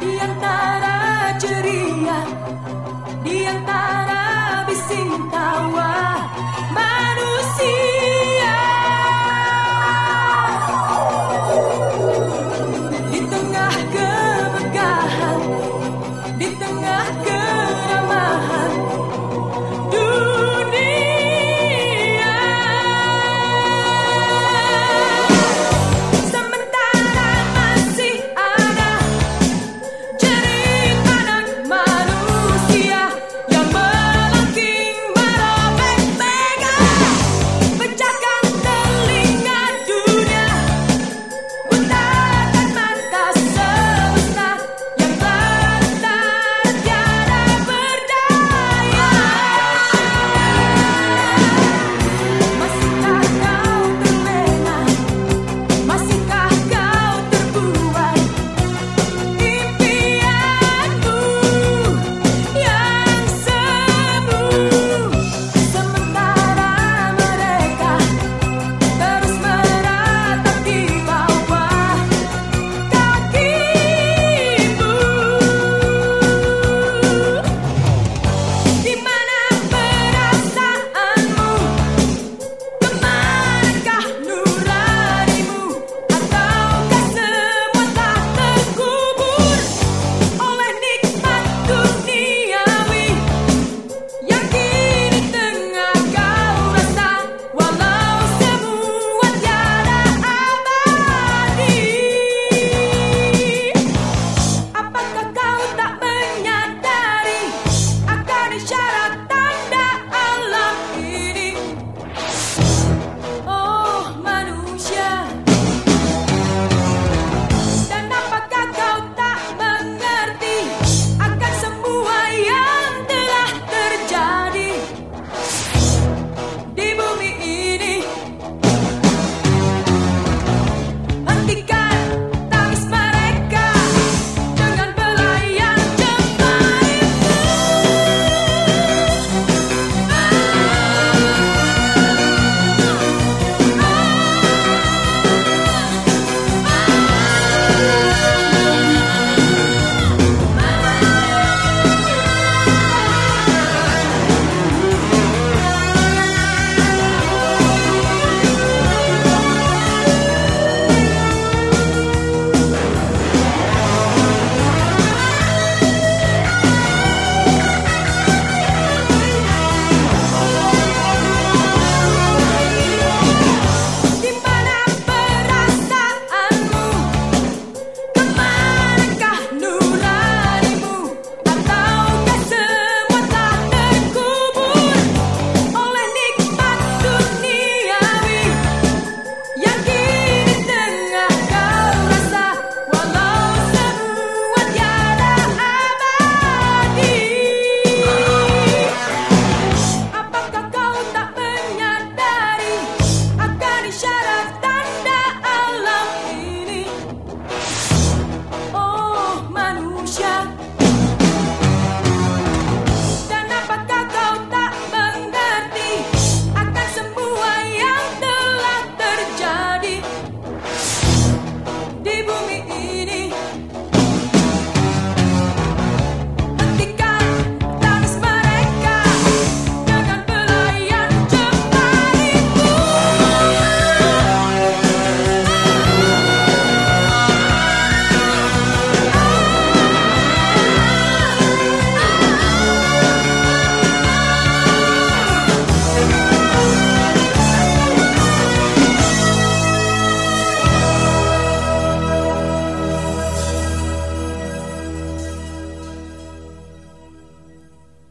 di antara ceria, di antara bising tawa manusia. Di tengah kemegahan, di tengah keramahan.